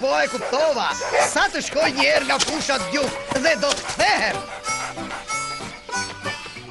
Po e kuptova, sa të shkoj njëherë nga fushat Djuk dhe do të kthehem.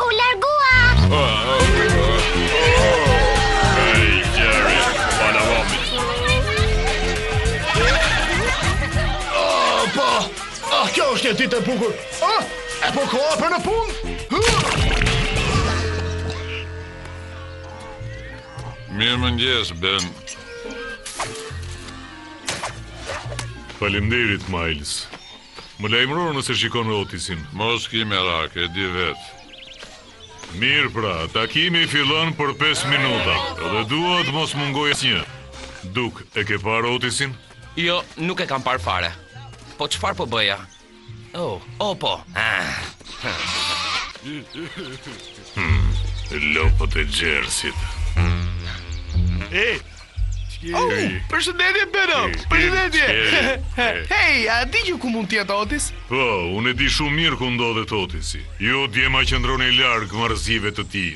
U largua! Ej, Jerry, pala vami. Ah, po, ah, kjo është një ditë e bukur. Ah, epo koha për në punë. Mirëmëngjes, Ben. Faleminderit, Miles. Më lajmëro nëse shikon Otisin. Mos ki merak, e di vetë. Mirë pra, takimi fillon për pesë minuta dhe dua të mos mungojë asnjë. Duk, e ke parë Otisin? Jo, nuk e kam parë fare. Po çfarë po bëja? Oh, oh po. Ah. Hmm, lopët e Xhersit. Ej, Oh, përshëndetje Beno, përshëndetje. Hej, a dini ju ku mund të jetë Otis? Po, unë e di shumë mirë ku ndodhet Otisi. Ju djema qëndroni larg marrëzive të tij.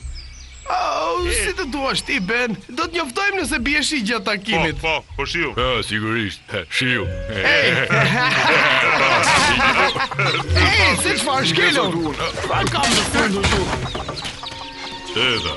Oh, si të duash ti Ben, do të njoftojmë nëse bie shi gjatë takimit. Po, po, po shiu. Po, sigurisht. Shiu. Hej. Hej, se çfarë shkelon? Çfarë kam të fundit? Edhe.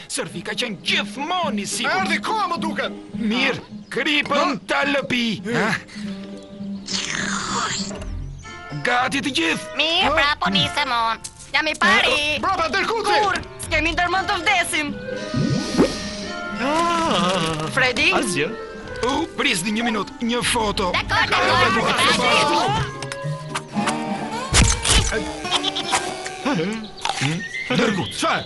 Sërfi ka qenë gjithmonë i sigurt. Erdhi koha më duket. Mirë, kripën ta lëpi. Gati të gjithë. Mirë pra, po nisemi. Jam i pari. Brapa derrkuti. Kur kemi ndërmend të vdesim. Ah. Freddy. Asgjë. Oh, prisni një minutë, një foto. Dakord, dakord. Derrkut, çfarë?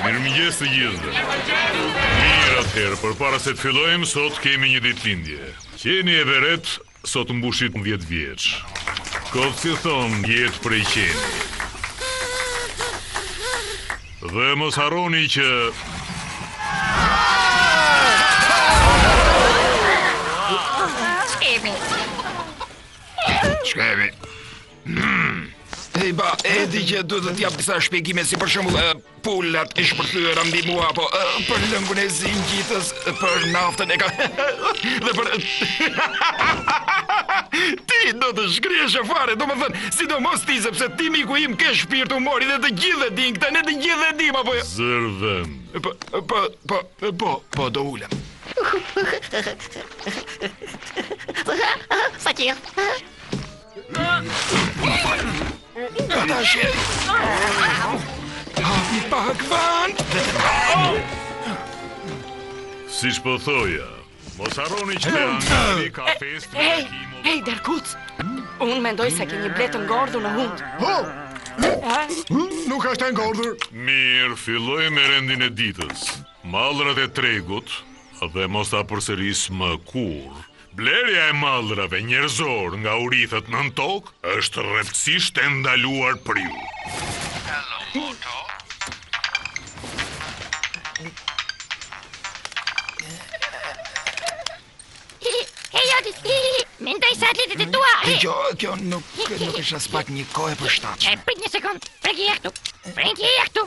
Mirëmëngjes të gjithëve. Mirë atëherë, përpara se të fillojmë, sot kemi një ditëlindje. Qeni Everet, sot mbush dhjetë vjeç. Kjo si thonë, jetë prej qeni. Dhe mos harroni që Ç'kemi? Ç'kemi? Ej, bab, e di që duhet të t'jap disa shpjegime si për shembull e, pulat e shpërthyera mbi mua apo e, për lëngun e ngjitësit, e, për naftën e ka dhe për Ti do të shkriheshe fare, domethënë Sidomos ti sepse ti miku im ke shpirt humori dhe të gjithë e dinë këtë, ne të gjithë e dimë apo jo. Zërdhem. Po po po po po do ulem. Sa kjo? Ata shë... Hapi pak vand! Siç po thoja, Mos harroni që Angari ka festë me Hakimo. Hej, Derkuc. Unë mendoj se ke një bletë ngordhur në hund. Po. Nuk është e ngordhur. Mirë, filloj me rendin e ditës. Mallrat e tregut dhe mos ta përsëris më kurrë. Blerja e mallrave njerëzorë nga urithët nën tokë Është rreptësisht e ndaluar për ju. Hello Moto. Mendoj se atletet e tua... Hey. Kjo, kjo nuk, nuk është aspak një kohë e përshtatshme. E, prit një sekundë. Frenki, e këtu. Frenki, e këtu.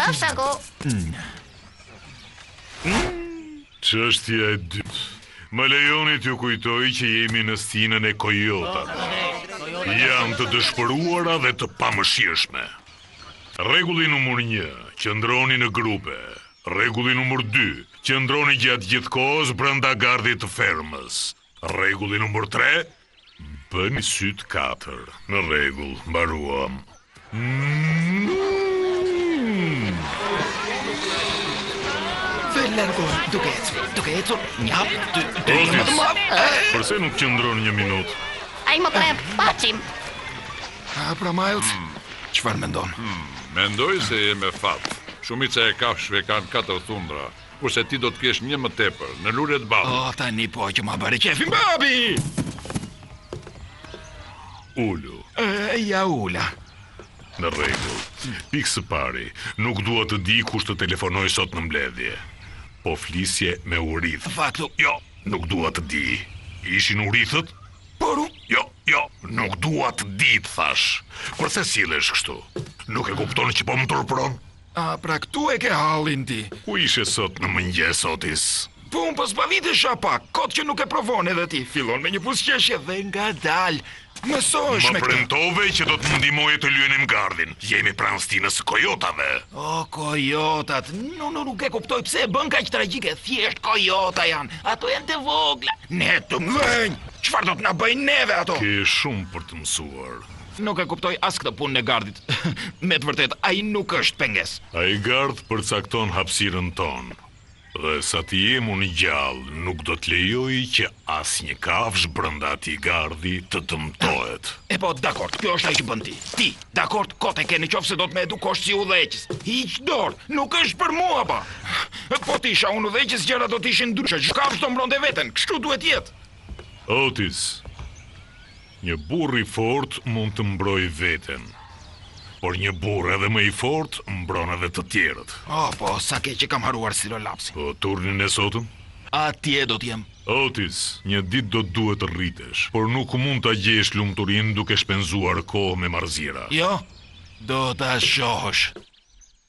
Rafshaku. Çështja e dytë. Më lejoni t'ju kujtoj që jemi në stinën e kojotave. Janë të dëshpëruara dhe të pamëshirshme. Rregulli numër 1, qëndroni në grupe. Rregulli numër 2, qëndroni gjatë gjithë kohës brenda gardhit të fermës. Rregulli numër tre, bëni sytë katër. Në rregull, mbaruam. Të largohet duke ecur, duke ecur, një hap, dy, dy, një më të madh. Përse nuk qëndron një minutë? Ai më tremb, paçim. Ah pra Miles, çfarë mendon? Mendoj se je me fat. Shumica e kafshëve kanë katër thundra. Kurse ti do të kesh një më tepër, në lule të ballit. Oh, tani po që ma bëre qejfin, babi! Ulu. E, ja ula. Në rregull, pikë së pari, nuk dua të di kush të telefonoi sot në mbledhje. Po flisje me urithët. Fatlu. Jo, nuk dua të di. Ishin urithët? Por u... Jo, jo, nuk dua të di të thashë. Përse sillesh kështu? Nuk e kupton që po më turpëron? Ah pra këtu e ke hallin ti. Ku ishe sot në mëngjes Otis? Po unë po zbavitesha pak, kot që nuk e provon edhe ti. Fillon me një buzëqeshje dhe ngadalë mësohesh me këtë. Më premtove që do të më ndihmoje të lyenim gardhin. Jemi pranë stinës së kojotave. O kojotat, nuk nuk nuk e kuptoj pse e bën kaq tragjike, thjesht kojota janë. Ato janë të vogla, ne të mëdhenj. Çfarë do të na bëjnë neve ato? Ke shumë për të mësuar. Nuk e kuptoj as këtë punën e gardhit. Me të vërtetë, ai nuk është pengesë. Ai gardh përcakton hapësirën tonë. Dhe sa të jem unë gjallë, nuk do të lejoj që asnjë kafshë brenda atij gardhi të dëmtohet. E po, dakord, kjo është ajo që bën ti. Ti, dakord, kot e ke në qoftë se do të më edukosh si udhëheqës. Hiq dorë, nuk është për mua, ba! Po të isha unë udhëheqës, gjërat do të ishin ndryshe. Çdo kafshë do mbronte veten. Kështu duhet të jetë. Otis. Një burrë i fortë mund të mbrojë veten, por një burrë edhe më i fortë mbron edhe të tjerët. Oh, po, sa keq e kam harruar stilolapsin. Po turnin e sotëm? Atje do të jem. Otis, një ditë do të duhet të rritesh, por nuk mund ta gjesh lumturinë duke shpenzuar kohë me marrëzira. Jo, do ta shohësh.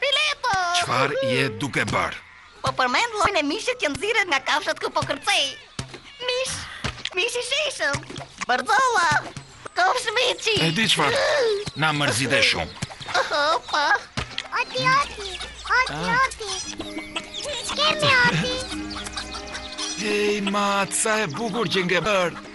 Fileto! Çfarë je duke bërë? Po përmend llojin e mishit që nxirret nga kafshët ku po kërcej. Mish, mish i sheshëm. Bërzolla. Kofshë viçi. E di çfarë? Na mërzite shumë. Oho, pa. Oti, oti. Oti, ah. oti. Ç'kemi oti? Ej, Mad, sa e bukur qenke bërë.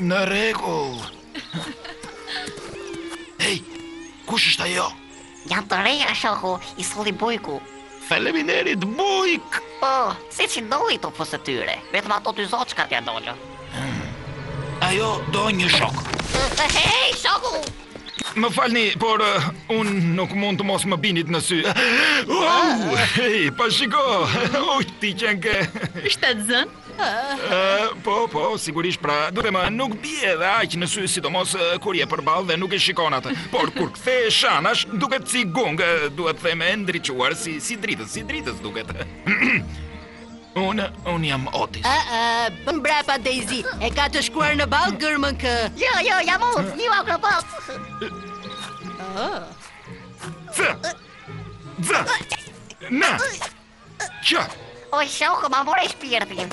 Në rregull. Hej, kush është ajo? Janë të reja, shoku, i solli bujku. Faleminderit, bujk! Po, seç i ndodhi tufës së tyre, vetëm ato dy zoçkat ia dolën. Hmm. Ajo do një shok. Hej, shoku, Më falni, por uh, unë nuk mund të mos më binit në sy. Oh, hej, pa shiko. Oh, ti qenke. Shtatzënë? Uh, po, po, sigurisht pra, dua të them nuk bie dhe aq në sy sidomos uh, kur je përballë dhe nuk e shikon atë. Por kur kthehesh anash, duket si gungë, uh, duhet të them e ndriçuar si si dritëz, si dritëz duket. Unë, unë jam Otis. A, a, bëj prapa Daisy, e ka të shkruar në ballë gërmën kë. Jo, jo, jam unë, një akrobat. Vë, vë, në, që. O shoku, ma more shpirtin.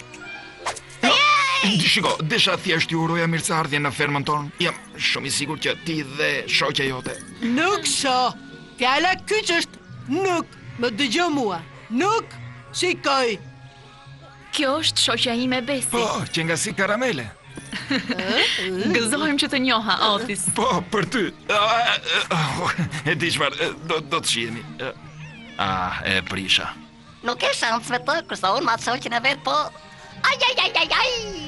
Shiko, desha thjesht t'ju uroja mirëseardhje në fermën tonë. Jam shumë i sigur që ti dhe shoqja jote. Nuk sho. Fjala kyç është nuk. Më dëgjo mua. Nuk shikoj. Kjo është shoqja ime Besi. Po, qenka si karamele. Gëzohem që të njoha, Otis. Po, për ty. E di çfarë, do do të shihemi. Ah, e prisha. Nuk ke shans me të, kurse unë me shoqen e vet, po... Ai, ai, ai, ai, ai!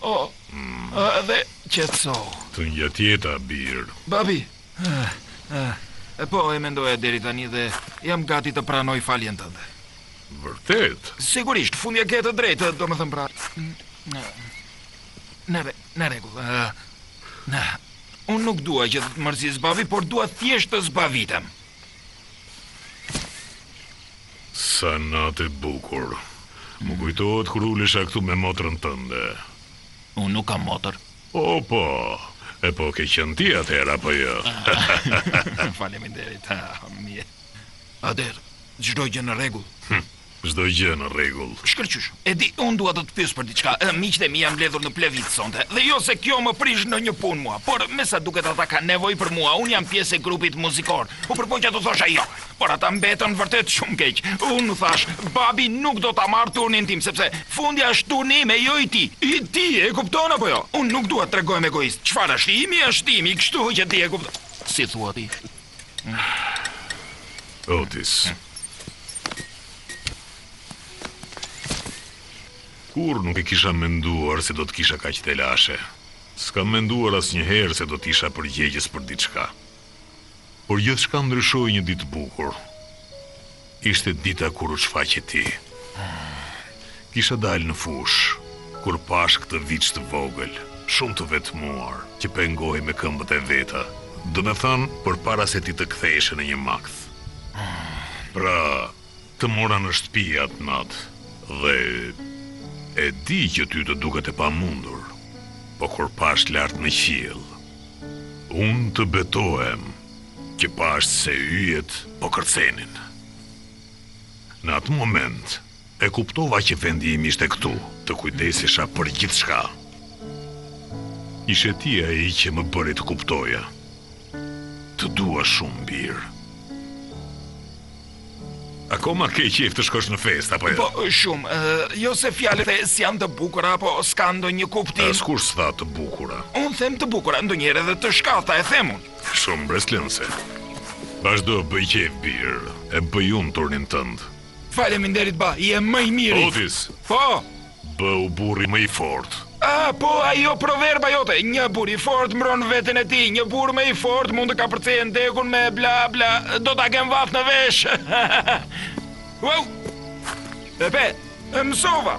Oh, dhe qetësohu. T'u ngjat jeta, bir. Babi! Po e mendoja deri tani dhe jam gati të pranoj faljen tënde. Vërtet? Sigurisht, fundja ke të drejtë, domethënë pra... Në, re, në rregull, në... Unë nuk dua që të të mërzis babi, por dua thjesht të zbavitem. Sa natë e bukur. Më kujtohet kur ulesha këtu me motrën tënde. Unë nuk kam motër. O po, e po kë qenë ti atëherë apo jo? Faleminderit. Mirë. Atëherë, çdo gjë në rregull? Çdo gjë në rregull. Shkëlqyeshëm. E di, unë dua të të pyes për diçka. Miqtë e mi janë mbledhur në plevicë sonte, dhe jo se kjo më prish ndonjë punë mua, por me sa duket ata kanë nevojë për mua, unë jam pjesë e grupit muzikor. U përpoqa t'u thosha jo. Por ata mbetën vërtet shumë keq. Unë u thashë, babi nuk do ta marrë turnin tim, sepse fundja është turni im e jo i tij. I tij, e kupton apo jo? Unë nuk dua të tregohem egoist. Çfarë është imi, është i imi, kështu që ti e kupton. Si thua ti? Otis. Kurrë nuk e kisha menduar se do të kisha kaq telashe. S'kam menduar asnjëherë se do të isha përgjegjës për diçka. Por gjithçka ndryshoi një ditë të bukur. Ishte dita kur u shfaqe ti. Kisha dalë në fushë, kur pashë këtë viç të vogël, shumë të vetmuar, që pengohej me këmbët e veta, domethënë përpara se ti të ktheheshe në një makth. Pra, Të mora në shtëpi atë natë dhe e di që ty të duket e pamundur, po kur pashë lart në qiell, unë të betohem që pashë se yjet po kërcenin. Në atë moment e kuptova që vendi im ishte këtu, të kujdesesha për gjithçka. Ishe ti ai që më bëri të kuptoja. Të dua shumë, bir. Akoma ke qejf të shkosh në festë apo jo? Po, shumë. Jo se fjalët e tua s'janë të bukura apo s'kanë ndonjë kuptim. Askush s'tha të bukura. Unë them të bukura, ndonjëherë edhe të shkatha e them unë. Shumë mbresëlënëse. Vazhdo, bëj qejf bir, e bëj unë turnin tënd. Faleminderit ba, je më i miri. Otis. Po. Bëhu burri më i fortë. Ah, po, ajo proverba jote, një burrë i fortë mbron veten e tij, një burrë më i fortë mund të kapërcejë hendekun me bla bla, do ta kem vath në vesh. Wow! Epo, e mësova.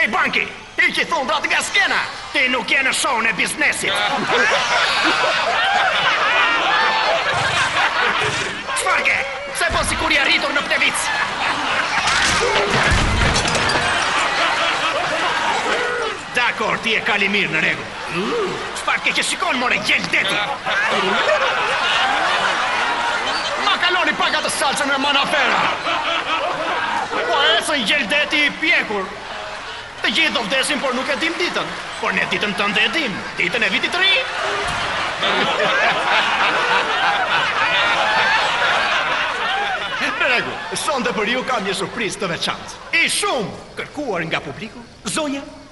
Ej Banki, hiqi thundrat nga skena! Ti nuk je në show-n e biznesit! Çfarë ke? Se po sikur je rritur në plevicë? Dakor, ti je kali i mirë, në rregull. Çfarë ke që shikon more gjel deti? Ma kaloni pak atë salcën me manafera. Po e shoh gjel deti i pjekur. Të gjithë do vdesim, por nuk e dimë ditën. Por ne ditën tënde e dimë, ditën e vitit të ri. Në rregull, sonte për ju kam një surprizë të veçantë. I shumë kërkuar nga publiku, zonja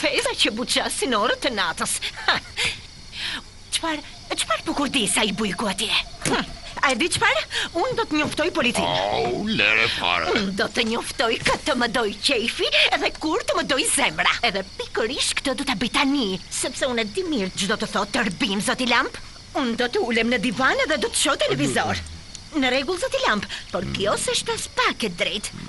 Feza që buçasin orët e natës. Çfarë, çfarë po kurdis ai bujku atje? Hm, a e di çfarë? Unë do të njoftoj policinë. Au, lere fare. Unë do të njoftoj kë të më dojë qejfi edhe kur të më dojë zemra. Edhe pikërisht këtë do të bëj tani, sepse unë e di mirë ç'do të thotë tërbim, zoti Lamp. Unë do të ulem në divan dhe do të shoh televizor. Në rregull zoti Lamp, por kjo s'është aspak e drejtë.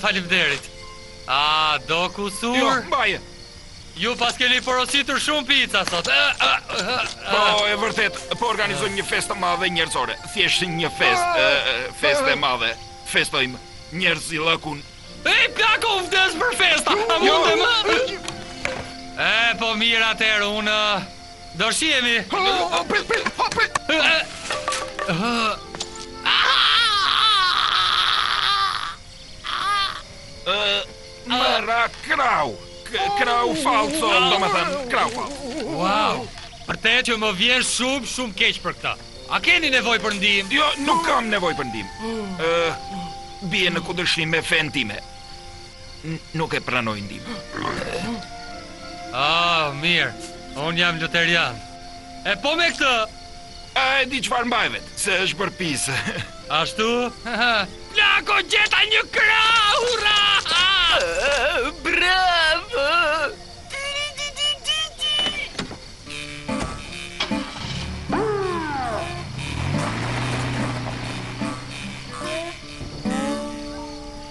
Faleminderit. A do kusur? Jo, mbaje. Ju pas keni porositur shumë pizza sot. Po, e vërtetë, po organizojmë një festë të madhe njerëzore. Thjesht një festë, festë e madhe. Festojmë njerëzillëkun. Ej, plako, unë vdes për festa. A mundem? E, po mirë atëherë, unë Do shihemi. Oh, prit, prit, oh, prit. M'ra krahu. Krahu falso, domethënë, krahu falso. Wow. Vërtet që më vjen shumë, shumë keq për këtë. A keni nevojë për ndihmë? Jo, nuk kam nevojë për ndihmë. Ë, bie në kundërshtim me fenë time. Nuk e pranoj ndihmën. Ah, mirë. Unë jam luterian. E po me këtë? A e di çfarë, mbaje vetë? Se është bërë pis. Ashtu? Plako gjeta një krah! Hurra! Bravo!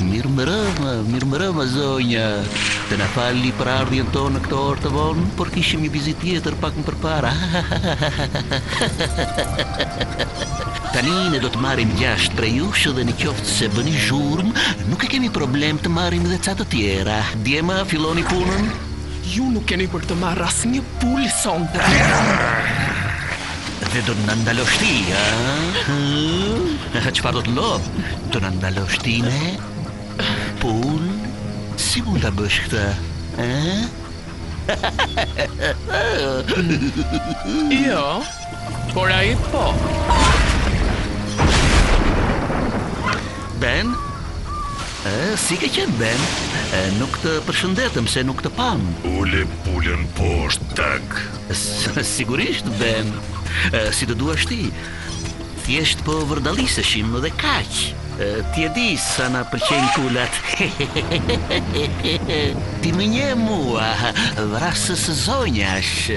Mirëmbrëma, mirëmbrëma zonja. Të na falni për ardhjen tonë në këtë orë të vonë, por kishim një vizitë tjetër pak më përpara. Tani ne do të marrim gjashtë prej jush dhe në qoftë se bëni zhurmë, nuk e kemi problem të marrim dhe ca të tjera. Djema, filloni punën. Ju nuk keni për të marrë asnjë pulë sonte. Dhe do na ndalosh ti, a? Hë? Çfarë do të lodh? Do na ndalosh ti ne? Pulë? Si mund ta bësh këtë? Ë? jo, por ai po. Ben? Ë, si ke qenë Ben? E, nuk të përshëndetëm se nuk të pam. Ule pulën poshtë, tak. Sigurisht, Ben, si të duash ti. Thjesht po vërdaliseshim dhe kaq. Ti e di sa na pëlqejnë pulat. Ti më njeh mua, vrasës zonjash.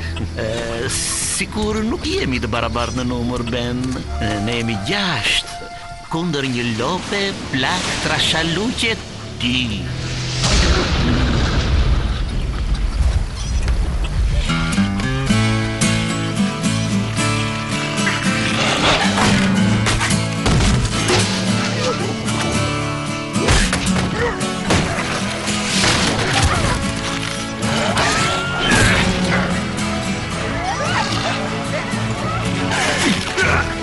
Sikur nuk jemi të barabartë në numër, Ben. Ne jemi gjashtë. Kundër një lope plakë trashaluqe, ti.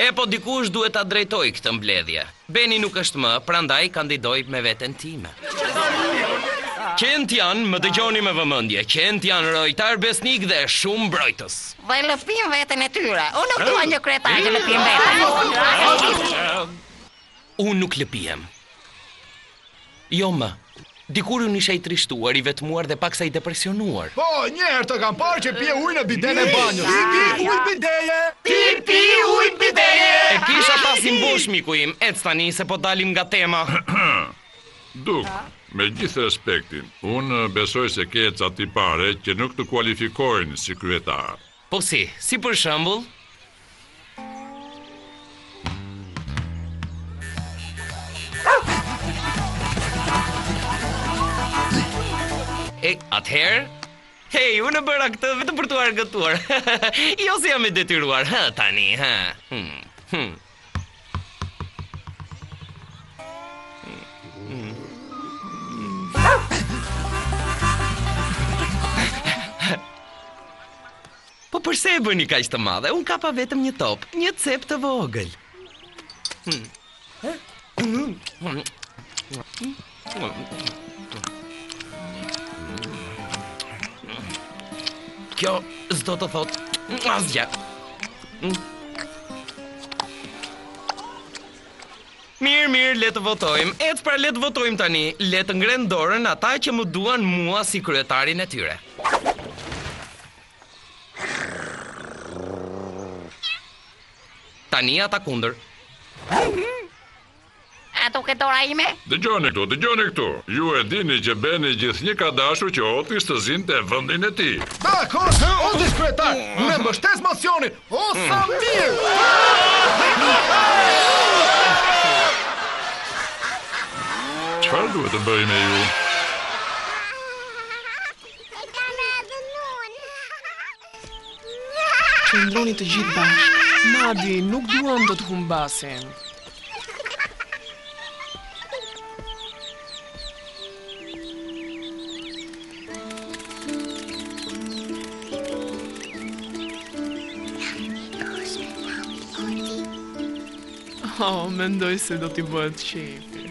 Epo dikush duhet ta drejtojë këtë mbledhje. Beni nuk është më, prandaj kandidoj me veten time. Qentë janë, më dëgjoni me vëmendje, qentë janë rojtarë besnikë dhe shumë mbrojtës. Dhe lëpijnë veten e tyre. Unë nuk dua një kryetar që lëpin veten. Unë nuk lëpihem. Jo më. Dikur unë isha i trishtuar, i vetmuar dhe paksa i depresionuar. Po, një herë të kam parë që pije ujë në bidenë e banjës. Ti pi ujë bideje! Ti pi ujë bideje! E kisha tasin bosh, miku im. Ec tani, se po dalim nga tema. Duk, me gjithë respektin, unë besoj se ke ca tipare që nuk të kualifikojnë si kryetar. Po si, si për shembull? E, atëherë, Hej, unë e bëra këtë vetëm për t'u argëtuar. jo se jam e detyruar, ha, tani, ha. Hmm. Hmm. Po përse e bëni kaq të madhe? Unë kapa vetëm një top, një cep të vogël. Hmm. Kjo s'do të thotë asgjë. Mirë, mirë, le të votojmë. Ec pra le të votojmë tani. Le të ngrenë dorën ata që më duan mua si kryetarin e tyre. Tani ata kundër. A duket dora ime? Dëgjoni këtu, dëgjoni këtu. Ju e dini që Beni gjithnjë ka dashur që Otis të zinte vendin e tij. Dakord, Otis kryetar, unë e mbështes mocionin! O sa mirë! Çfarë duhet të bëj me ju? Qëndroni të gjithë bashkë. Nadi, nuk duam të të humbasim. Oh, mendoj se do t'i bëhet qejfi.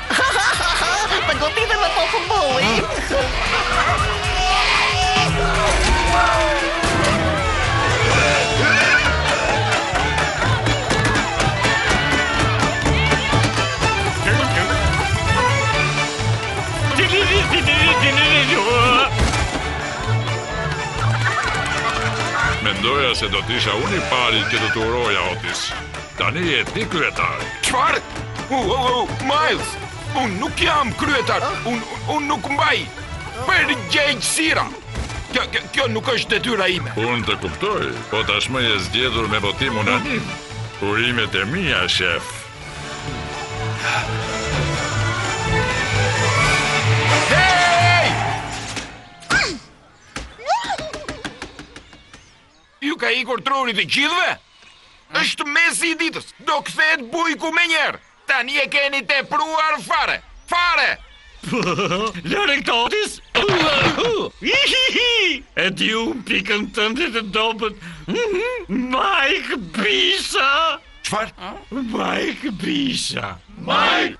Të goditën me top futbolli. Mendoja se do të isha unë i pari që do të uroja Otis. Tani je ti kryetar. Çfarë? U, u, u, Miles! Unë nuk jam kryetar! Unë unë nuk mbaj përgjegjësira! Kjo, kjo, kjo nuk është detyra ime! Unë të kuptoj, po tashmë je zgjedhur me votim unanim. Urimet e mia, shef! Ju ka ikur truri të gjithëve? Është mesi i ditës, do kthehet bujku menjëherë. Tani e keni tepruar fare, fare! Lëre këtë Otis! E di unë pikën tënde të dobët, Mike Bisha! Çfarë? Mike Bisha! Mike!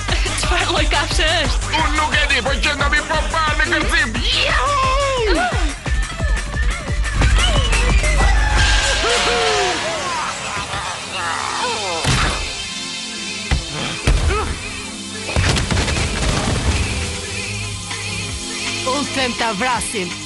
Çfarë lloj kafshë është? Unë nuk e di, po qenka i papërkëthyeshëm. Unë them ta vrasim.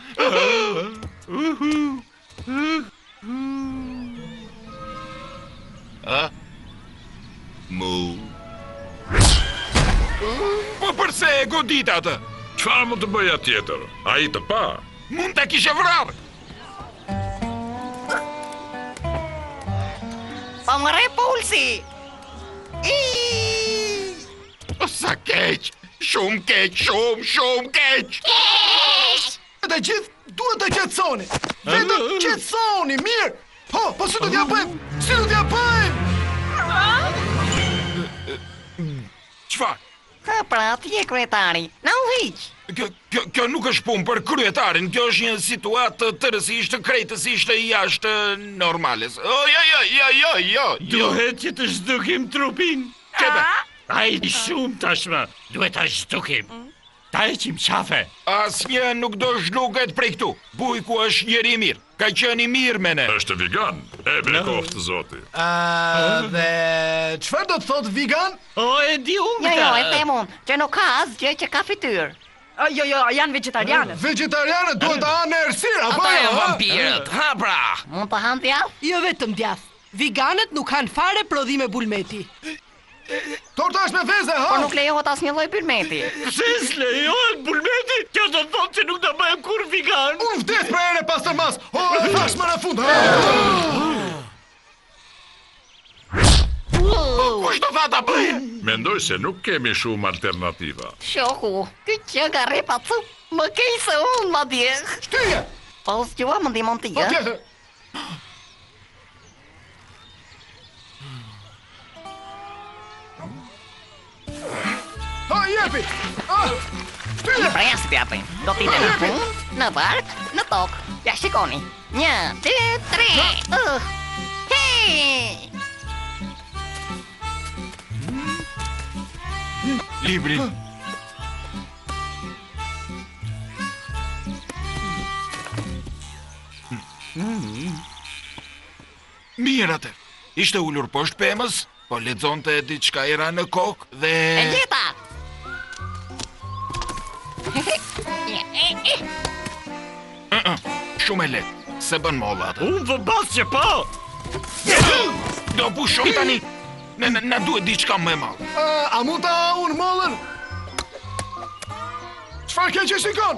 A? Mu. Po përse e godite atë? Çfarë mund të bëja tjetër? Ai të pa? Mund ta kishe vrarë! Po më rreh pulsi! Iiii! O sa keq, shumë keq, shumë, shumë keq. Keq! Të gjithë duhet të qetësoheni. Vetëm qetësohuni, mirë. Po, po si do t'ia bëjmë? Si do t'ia bëjmë? Çfarë? Ha pra, ti je kryetari, na udhëhiq. Kjo, kjo, kjo nuk është punë për kryetarin, kjo është një situatë tërësisht krejtësisht jashtë normales. O, jo, jo, jo, jo, jo, jo. Duhet që të zhdukim trupin. Qepe! Ai di shumë tashmë, duhet ta zhdukim. Mm. Ta heqim qafe. Asnjë nuk do zhduket prej këtu. Bujku është njeri i mirë. Ka qenë i mirë me ne. është vegan, e bekoftë zoti. A, dhe... Çfarë do të thotë vegan? O, e di unë këtë. Jo, jo, e them unë, që nuk ha asgjë që ka fytyrë. A, jo, jo, janë vegetarianët. Vegetarianët duhet të hanë në errësirë, apo jo? Ata janë vampirët, ha pra. Mund të hanë djath? Jo vetëm djath. Veganët nuk hanë fare prodhime bulmeti. Torta është me vezë, ha? Po nuk lejohet asnjë lloj bulmeti. Pse s'lejohet bulmeti? Kjo do të thotë se nuk do bëhem kurrë vegan. Unë vdes pas erës së pastërmasë. O, oh, e thashë më në fund. Po kush do tha ta bëjë? Mendoj se nuk kemi shumë alternativa. Shoku, ky që ha rrepa, thua, më keq se unë madje. Shtyje. Po zgjohet më ndihmon ti, a? Po tjetër. jepi! Ah! Një prej nesh, jepi, do t'i të në punë, në vartë, në tokë. Ja shikoni, një, dy, tre, uh, hej! Libri. Mirë atëherë, ishte ulur poshtë pemës, po lexonte dhe diçka i ra në kokë dhe... E gjeta! Shumë e lehtë, s'e bën molla atë. Unë vë bast që po! Do pushoj tani, na na na duhet diçka më e madhe. A mund ta ha unë mollën? Çfarë ke që shikon?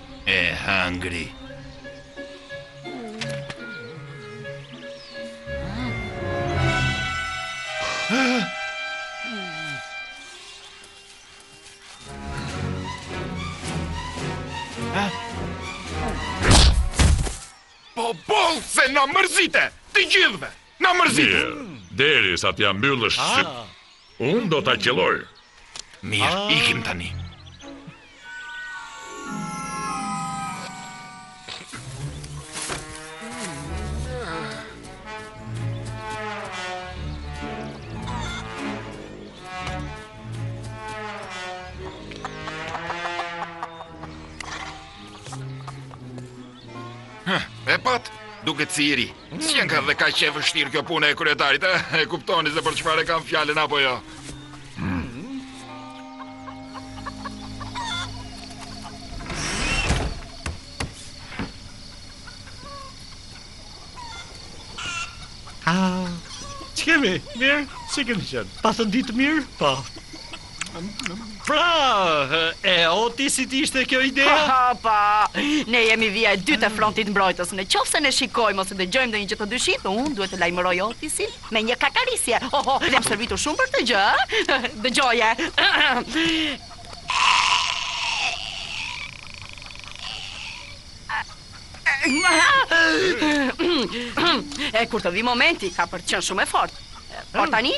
E hëngri. Po boll se na mërzite, të gjithëve! Na mërzite. Mirë, derisa t'ia mbyllësh ah. sytë. Unë do ta qëlloj. Mirë, ah. ikim tani. E patë, duket si i ri. S'qenka dhe kaq e vështirë kjo puna e kryetarit, e? E kuptoni se për çfarë e kam fjalën apo jo? Ah, ç'kemi? Mirë, si keni qenë? Patët ditë të mirë? Po. Pra, e Otisit ishte kjo ideja? Ha, ha, pa, ne jemi vija e dytë e frontit mbrojtës, në qoftë se ne shikojmë ose dëgjojmë ndonjë gjë të dyshimtë, unë duhet të lajmëroj Otisin me një kakarisje, ho, ho, dhe jam stërvitur shumë për këtë gjë, dëgjoje. E kur të vijë momenti, ka për të qenë shumë e fortë, por tani,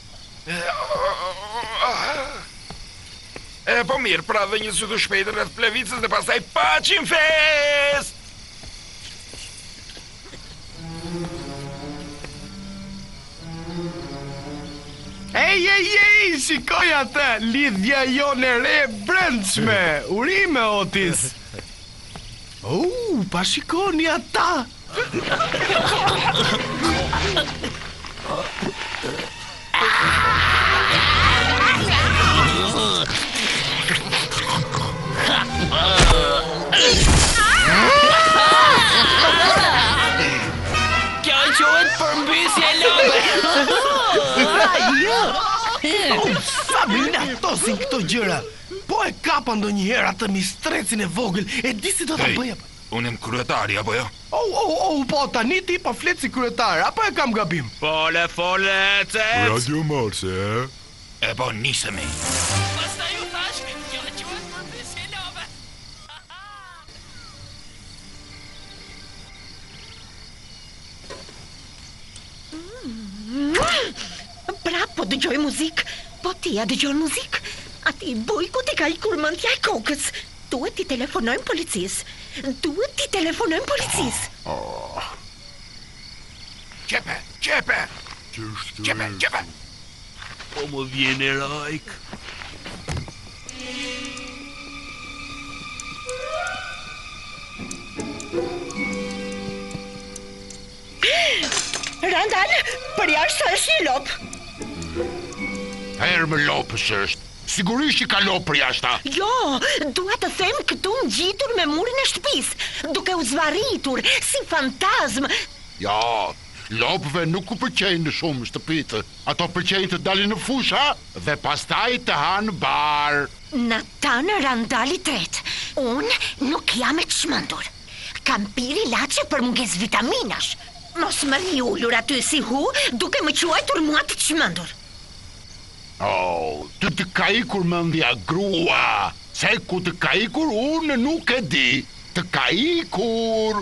E po mirë, pra dhe një sy të shpejtë rreth plevicës dhe pastaj paçim festë! Ej, ej, ej, shikoji ata, lidhja jonë e re e brendshme, urime, Otis! U, uh, pa shikoni ata! Sa më inatosin këto gjëra Po e kapa ndonjëherë atë mistrecin e vogël E di si do ta bëj Unë jam kryetari, apo jo? Oh, oh, oh, po, tani ti po flet si kryetar, apo e kam gabim? Fole, fole, ec, ec! Radio Mars, e? E po, nisemi. Pastaj u thashë, kjo quhet mundësi e lopës. Pra, po dëgjoj muzikë, po ti a dëgjon muzikë? A ti bujku, të ka ikur mendja e kokës? Duhet t'i telefonojmë policisë! Duhet t'i telefonojmë policisë! Qepe! Qepe! Qepe! Qepe! Po më vjen e rajk. Randall, përjashta është një lopë. Herë më lopës është. Sigurisht që ka lopë përjashta. Jo, dua të them këtu ngjitur me murin e shtëpisë, duke u zvarritur, si fantazmë. Jo, lopëve nuk u pëlqejnë shumë shtëpitë. Ato pëlqejnë të dalin në fusha dhe pastaj të hanë bar. Nathan Randall i tretë, unë nuk jam e çmendur. Kam pirë ilaçe për mungesë vitaminash. Mos më rri ulur aty si hu, duke më quajtur mua të çmendur. Oh, ty të ka ikur mendja grua, se ku të ka ikur unë nuk e di. Të ka ikur.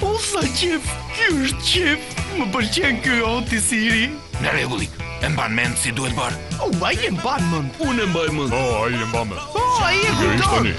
O sa qejf, ky është qejf Më pëlqen ky oti siri Në rregull, e mban mend si duhet bërë O, ai e mban mend Unë e mbaj mend O, ai e mban mend O, ai e mban mend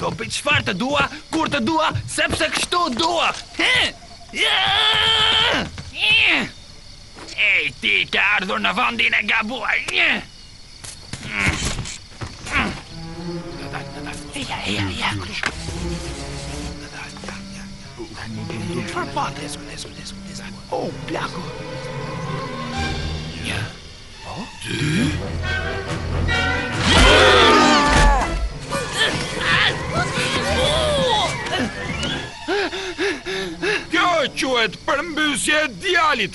Do bëj çfarë të dua, kur të dua, sepse kështu dua. Ej, ti ke ardhur në vendin e gabuar. Ja, ja, ja. Çfarë patë? Oh, plako. Ja. Kjo quhet përmbysje e djalit.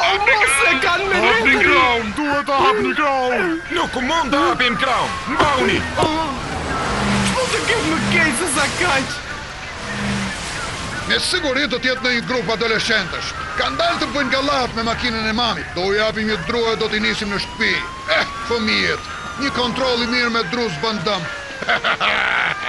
O mos e kanë me lukëri! Hapni krahun, duhet të hapni krahun! Nuk mund të hapim krahun, mbahuni! Ç'mund të ketë më keq sesa kaq? Me siguri do të jetë ndonjë grup adoleshentësh. Kanë dalë të bëjnë gallatë me makinën e mamit. Do u japim një dru e do t'i nisim në shtëpi. Eh, fëmijët! Një kontroll i mirë me dru s'bën dëm. Heheheh.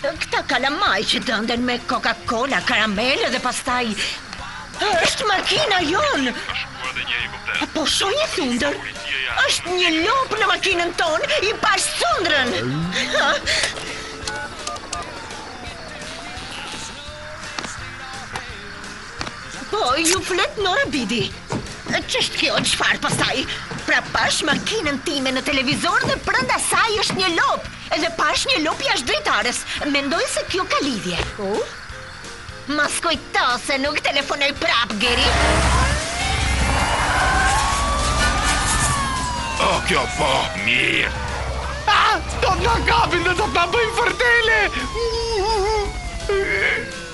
Këta kalamaj që dënden me koka-kola, karamele dhe pastaj... është makina jonë! Po shoh një thundër! është një lopë në makinën tonë, i pashë thundrën! Po, ju flet Nora Bidi! Ç'është kjo, çfarë pastaj? Pra pashë makinën time në televizor dhe brënda saj është një lopë! Edhe pashë një lopë jashtë dritares. Mendoj se kjo ka lidhje. U? Mos kujto se nuk telefonoj prapë, Geri. O, kjo po, mirë. A, do të na kapin dhe do të na bëjnë fërtele!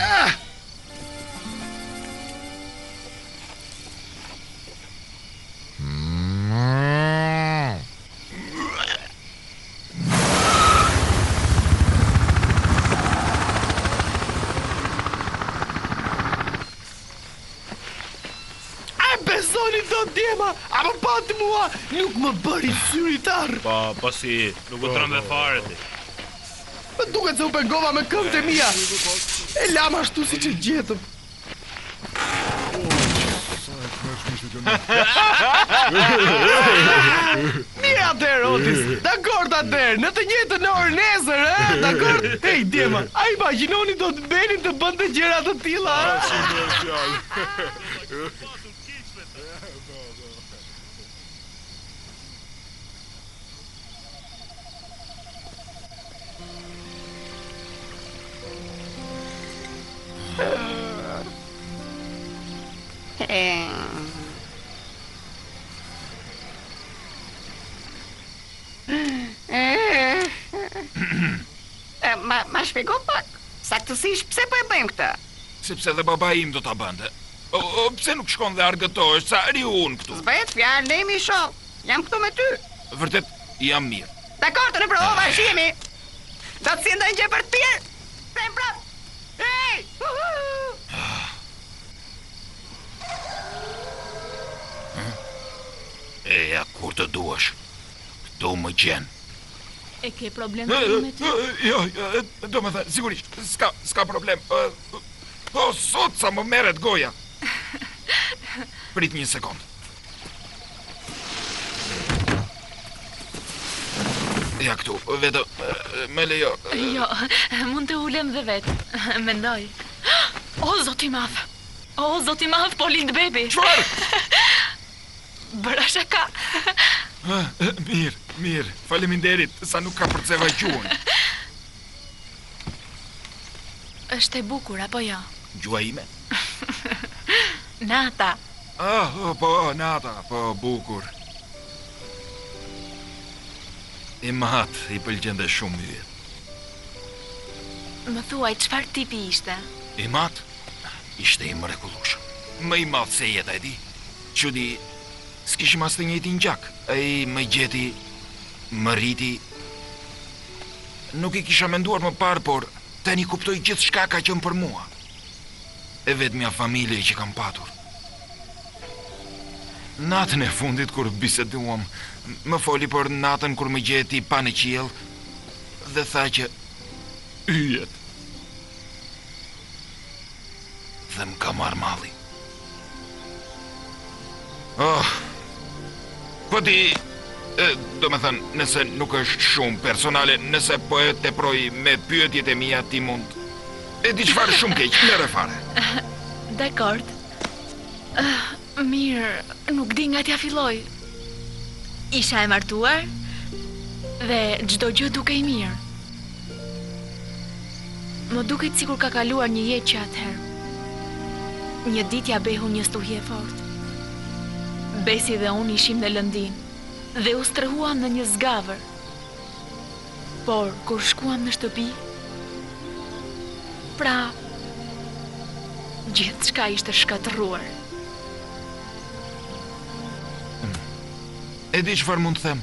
Ah! Besoni, djema, a më patë mua, nuk më bëri syri tërr. Po, po si, nuk u trembe fare ti. Më duket se u pengova me këmbët e mia. E lamë ashtu siç e gjetëm. Mirë atëherë, Otis, dakord atëherë, në të njëjtën orë nesër, ë, dakord? Hej, djema, a e imagjinoni dot Benin të bënte gjëra të tilla, ë? A, shumë dhe fjallë. Ma, ma shpjego pak, saktësisht pse po e bëjmë këtë? Sepse dhe babai im do ta bënte. O, o, pse nuk shkon dhe argëtohesh, sa rri unë këtu? S'bëhet fjalë, ne jemi shokë. Jam këtu me ty. Vërtet, jam mirë. Dakord, e provova, ah. shihemi. Do të sjell ndonjë gjë për të pirë? Prem prap. Hey! Ah. Eja kur të duash. Këtu më gjen. E ke problem me ty? Jo, jo, domethënë, sigurisht, s'ka, s'ka problem. Po, sot sa më merret goja. Prit një sekundë. Ja këtu, vetë, me lejo. Jo, mund të ulem dhe vetë, mendoj. O, zot i madh, o, zot i madh, po lind bebi. Çfarë? Bëra shaka. Mirë, mirë, faleminderit, sa nuk kapërceva gjuhën. Është e bukur, apo jo? Gjuha ime? Nata. Ah, po nata, po bukur. Im at, i pëlqente shumë yjet. Më thuaj, çfarë tipi ishte? Im at, ishte i mrekullueshëm. Më i madh se jeta e tij. Çudi, s'kishim as të njëjtin gjak. Ai më gjeti, më rriti. Nuk i kisha menduar më parë, por tani kuptoj gjithçka ka qenë për mua. e vetmja familje që kam patur. Natën e fundit kur biseduam, më foli për natën kur më gjeti, pa në qiell dhe tha që yjet dhe më ka marrë malli. Oh, po ti, domethënë, nëse nuk është shumë personale, nëse po e teproj me pyetjet e mia ti mund, e di çfarë, shumë keq, lëre fare. Dakord, mirë, nuk di nga t'ia filloj, isha e martuar dhe çdo gjë dukej mirë. Më duket sikur ka kaluar një jetë që atëherë. Një ditë ia behu një stuhi e fortë. Besi dhe unë ishim në lëndinë dhe u strehuam në një zgavër. Por kur shkuam në shtëpi, pra gjithçka ishte shkatërruar. E di çfarë mund të them.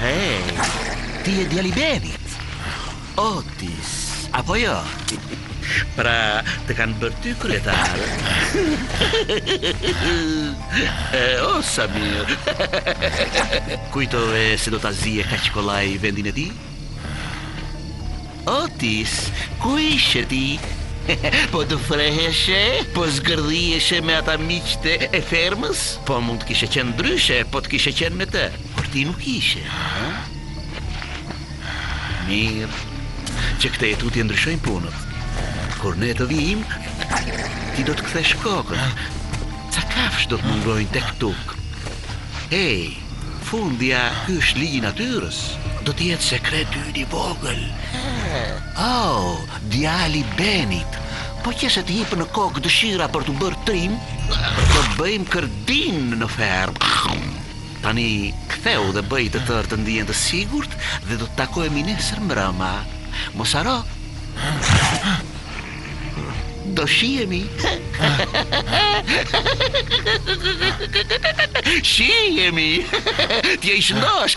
Hej, ti je djali i Benit. Otis, apo jo? Pra, të kanë bërë ty kryetar. e, o, sa mirë. Kujtove se do ta zije kaq kollaj vendin e tij? Otis, ku ishe ti? po të fërreheshe, po zgërdhiheshe me ata miqtë e fermës? Por mund të kishe qenë ndryshe, po të kishe qenë me të. Por ti nuk ishe, ha? Mirë, që këtej e tutje ndryshojnë punët. Kur ne të vijim, ti do të kthesh kokën. Ca kafshë do të mungojnë tek-tuk. Ej, fundja ky është ligji i natyrës. Do të jetë sekreti ynë i vogël. Oh, djali i Benit. Po që se të hipë në kokë dëshira për t'u bërë trim, do të bëjmë kërdinë në fermë. Tani kthehu dhe bëji të tërë të ndihen të sigurt dhe do të takohemi nesër mbrëma. Mos harro. Do shihemi. Shihemi. Ti je i shëndosh.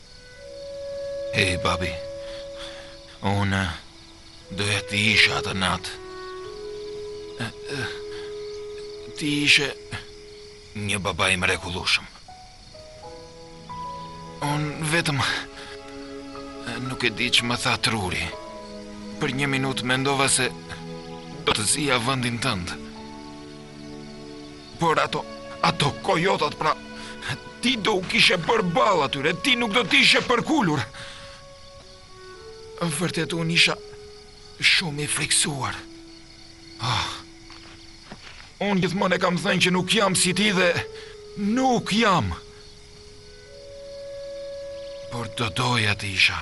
Ej, babi, unë doja të isha atë natë. Ti ishe një baba i mrekullueshëm. Unë vetëm nuk e di ç'më tha truri. Për një minutë mendova se do të zija vendin tënd. Por ato, ato kojotat pra, ti do u kishe bërë ballë atyre, ti nuk do të ishe përkulur. Vërtet unë isha shumë i frikësuar. Ah, unë gjithmonë e kam thënë që nuk jam si ti dhe nuk jam. Por do doja të isha.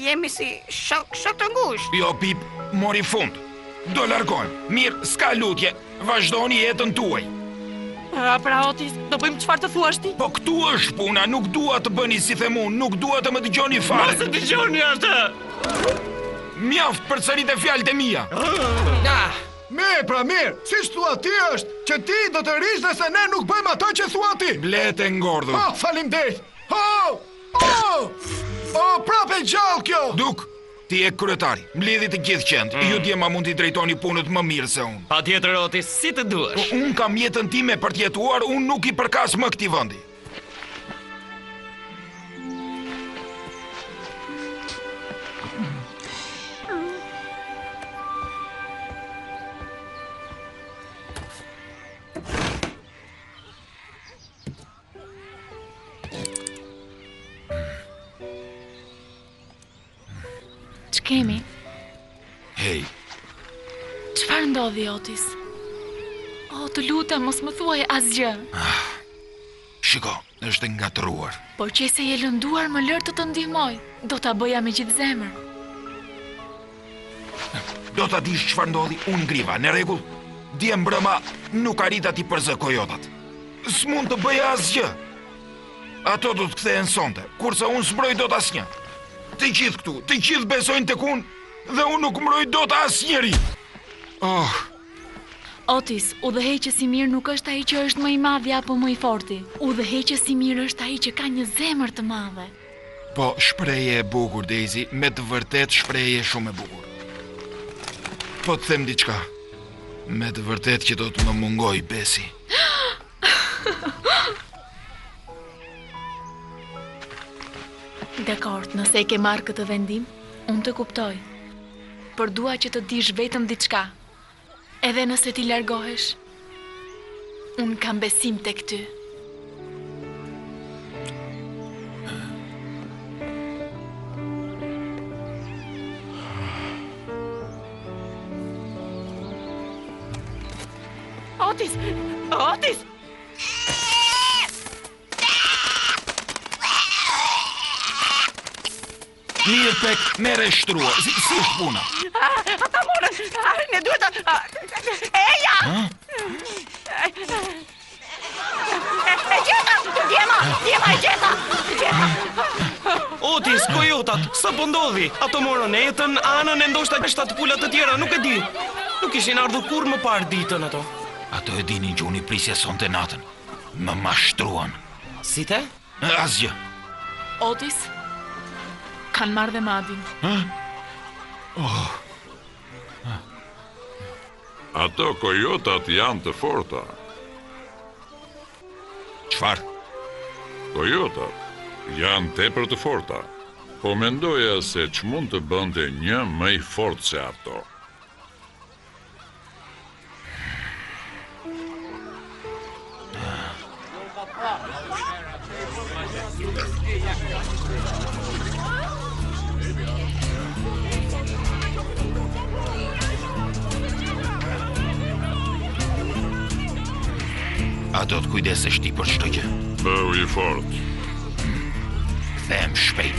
Jemi si shokë, shokë të ngushtë. Jo Pip, mori fund. Do largohem. Mirë, s'ka lutje. Vazhdoni jetën tuaj. A pra Otis, do bëjmë çfarë të thuash ti? Po këtu është puna, nuk dua të bëni si them unë, nuk dua të më dëgjoni fare. Mos e dëgjoni atë. Mjaft përsërite fjalët e mia. Na, mirë, pra mirë. Siç thua ti është që ti do të rrish nëse ne nuk bëjmë ato që thua ti. Bletë e ngordhur. Po, faleminderit. Ho! Oh! Oh, prapë e gjallë kjo! Duk, ti je kryetari, mblidhi të gjithë qentë, mm. Ju djema mund t'i drejtoni punët më mirë se unë. Patjetër, Otis, si të duash. Po, unë kam jetën time për të jetuar, unë nuk i përkas më këtij vendi. Ç'kemi? Hej. Çfarë ndodhi Otis? O, të lutem, mos më thuaj asgjë. Ah, shiko, është e ngatërruar. Po që se je lënduar më lër të të ndihmoj, do ta bëja me gjithë zemër. Do ta dish çfarë ndodhi unë ngriva, në rregull? Dje mbrëma nuk arrita t'i përzë kojotat. S'mund të bëja asgjë. Ato do të kthehen sonte, kurse unë s'mbroj dot asnjë. Të gjithë këtu, të gjithë besojnë tek unë dhe unë nuk mbroj dot asnjeri. Oh. Otis, udhëheqës i mirë nuk është ai që është më i madhi apo më i forti. Udhëheqës i mirë është ai që ka një zemër të madhe. Po shprehje e bukur Dejzi, me të vërtet shprehje shumë e bukur. Po të them diçka. Me të vërtet që do të më mungojë Besi. Dakord, nëse e ke marrë këtë vendim, unë të kuptoj. Por dua që të dish vetëm diçka. Edhe nëse ti largohesh, unë kam besim tek ty. Otis! Otis! Mirë Pek, merre e shtrua, si, si është puna? A, a ta morën, a, ne duhet të... A, e, ja! E, e gjeta, djema, djema, e gjeta, djema. Otis, kojotat, sapo ndodhi. Po ato morën Etën, Anën e ndoshta gjashtë pula të tjera, nuk e di. Nuk kishin ardhur kurrë më parë ditën ato. Ato e dinin që unë i prisja sonte natën. Më mashtruan. Si the? Asgjë. Otis, kanë marrë dhe Madin. Ha? Oh. Ha. Ato kojotat janë të forta. Çfarë? Kojotat janë tepër të forta. Po mendoja se ç'mund të bënte një më i fortë se ato. A do të kujdesesh ti për çdo gjë? Bëhu i fortë. Kthehem shpejt.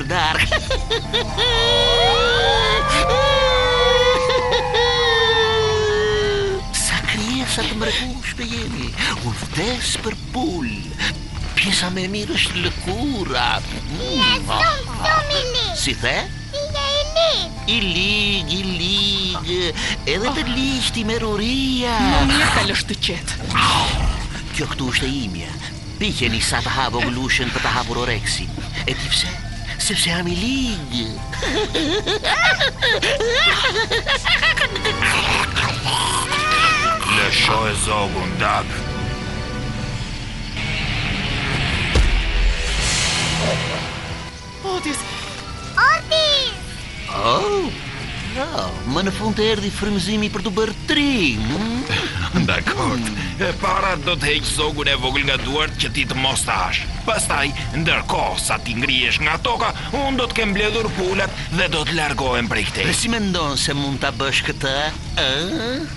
Darkë. Sa krijesa të mrekullueshme jemi. Unë vdes për pulë. Pjesa më e mirë është lëkura. Mm, ah, ah. Si the? I lig, i lig, edhe të ligj i merr uria. Në një kalësht të qetë. Kjo këtu është e imja, Piqeni sa të ha vogëlushën për të hapur oreksin. E di pse? Sepse jam i ligë. Lësho e zogun, Dag. Otis! Otis! Oh, bravo! Më në fund të erdhi frymëzimi për të bërë trim! Mm. Dakord. E para do të heq zogun e vogël nga duart që ti të mos ta hash. Pastaj, ndërkohë sa ti ngrihesh nga toka, unë do të kem mbledhur pulat dhe do të largohem prej këtej. Dhe si mendon se mund ta bësh këtë? Ëh?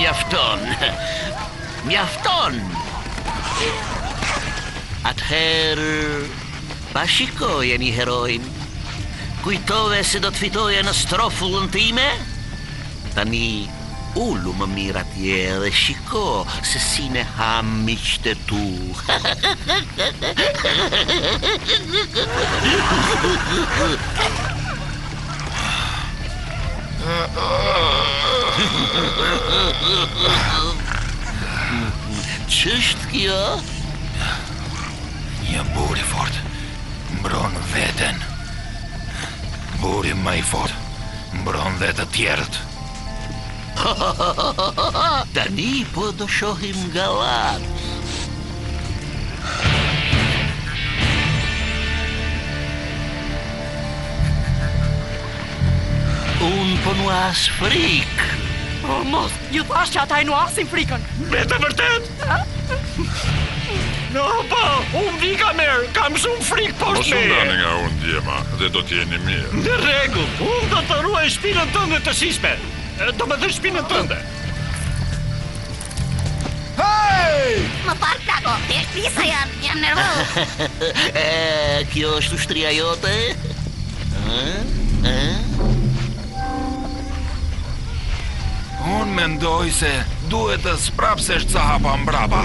Mjafton. Mjafton. Atëherë, pa shikojeni heroinë. Kujtove se do të fitoje në strofullën time? Tani ulu mirë atje dhe shiko se si ne hamë miqtë e tu. Ç'është kjo? Një burrë i fort mbron veten. Burri më i fortë. Mbron dhe të tjerët. Tani po do shohim gallat. Unë po nuhas frikë. O, mos, ju thashë që ata e nuhasin frikën. Me të vërtetë? No, pa, unë vi ka merë, kam shumë frikë po shme. Mos u ndani nga unë djema dhe do t'jeni mirë. Në rregull, unë do të ruaj shpinën tënde të shishme. Domethënë shpinën tënde. Hej! Më fal plako, e është pisa jam, jam nervoz. Kjo është ushtria jote? Unë mendoj se duhet të sprapsesh ca hapa mbrapa.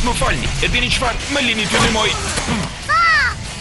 Më falni, e dini çfarë, më lini të një moment.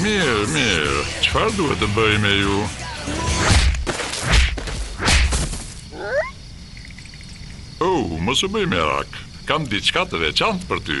Mirë, mirë, çfarë duhet të bëj me ju? Oh, mos u bëj merak, kam diçka të veçantë për ty.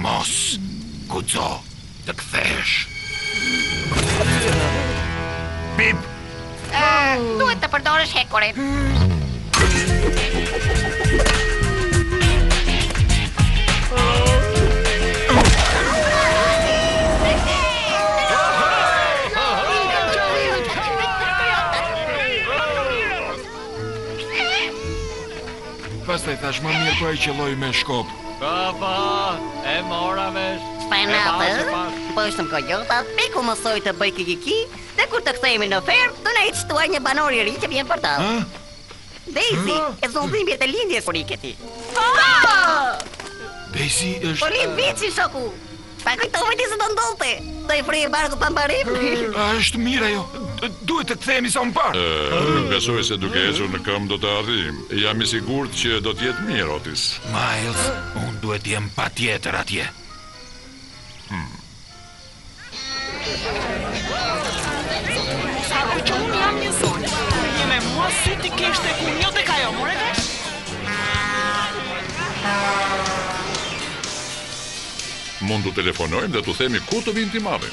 Mos guxo të kthehesh. Bip! Duhet të përdorësh hekurin. tash më mirë po e qëlloj me shkop. Po, po, e mora me shkop. S'bëhet fjalë, po ishte me kojota, po ku mësoj të bëj kikiki, Se kur të kthehemi në fermë, do na jetë shtuar një banor i ri që vjen për të. Daisy, e zunë dhimbjet e lindjes kur ike ti. Po! Daisy është Po rri viçi shoku. Pse, kujtove ti se s'do ndodhte. Do i fryhej barku pa mbarim. A është mirë ajo? Duhet të kthehemi sa më parë. Nuk besoj se duke ecur në këmbë do të arrijmë. Jam i sigurt që do të jetë mirë, Otis. Miles, unë duhet të jem patjetër atje. Hmm. Mund t'u telefonojmë dhe t'u themi ku të vinë t'i marrin.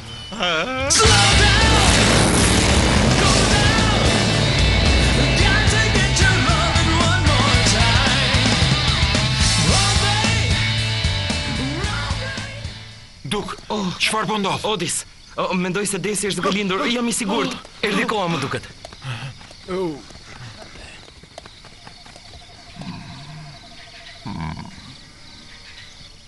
Duk, oh, çfarë po ndodh? Otis, oh, mendoj se Daisy është duke lindur, jam i sigurt. Erdhi koha më duket. Oh.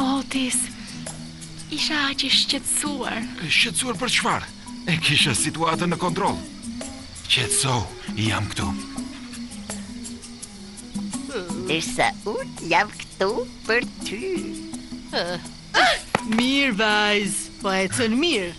Otis, isha aq e shqetësuar. E shqetësuar për çfarë? E kisha situatën në kontroll. Qetësohu, jam këtu. Ndërsa unë jam këtu për ty. Mirë, vajzë, po ecën mirë.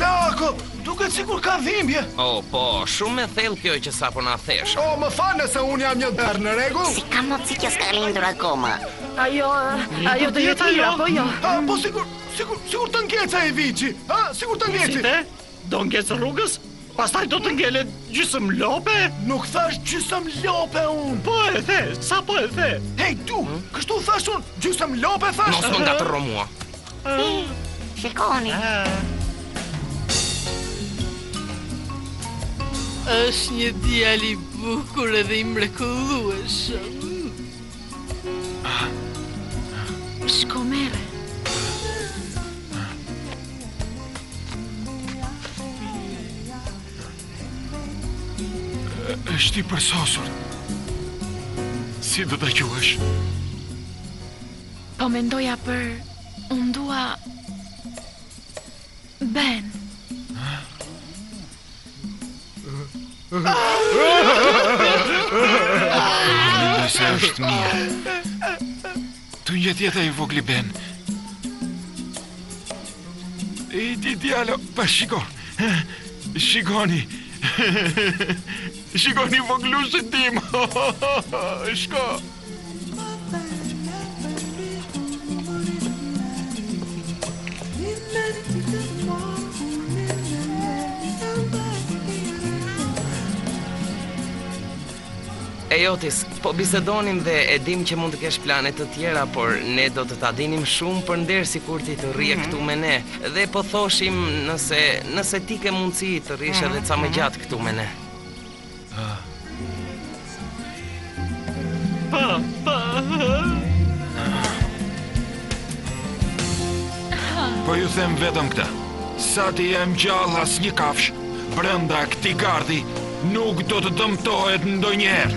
Lako, duket sikur ka dhimbje. O, oh, po, shumë e thellë kjo që sapo na the. O, oh, më fal nëse unë jam njeri, në rregull? Si ka mundësi kjo s'ka lindur akoma. Ajo, ajo të jetë ajo, po jo. A, po, sikur, sikur, sikur të ngecë viçi, a, sikur të ngecë. Si te? Do ngecë rrugës, pastaj do të ngelet gjysmë lope? Nuk thashë gjysmë lope unë. Po e the, sapo e the. Hej, ti, hmm? kështu thashë unë, gjysmë lope thashë? Mos më ngatërro mua. Shikoni. Është një djalë i bukur edhe i mrekullueshëm. Shko merre. Është i përsosur. Si do ta quash? Po mendoja për... Unë dua... Ben. Mendoj se është mirë. Tungjatjeta i vogli Ben. Ej ti djalo, pa shiko. Shikoni. Shikoni vogëlushin tim. Shko. Ej Otis, po bisedonim dhe e dimë që mund të kesh plane të tjera, por ne do të ta dinim shumë për nder sikur ti të rrije këtu me ne. Dhe po thoshim nëse nëse ti ke mundësi të rrish edhe ca më gjatë këtu me ne. Po ju them vetëm këtë. Sa të jem gjallë asnjë kafsh brenda këtij gardhi nuk do të dëmtohet ndonjëherë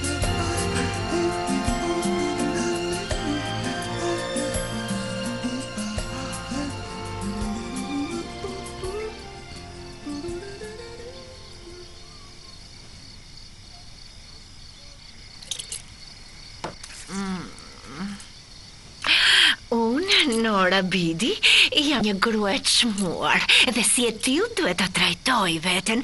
Nora Bidi, jam një grua e çmuar dhe si e tillë duhet ta trajtoj veten.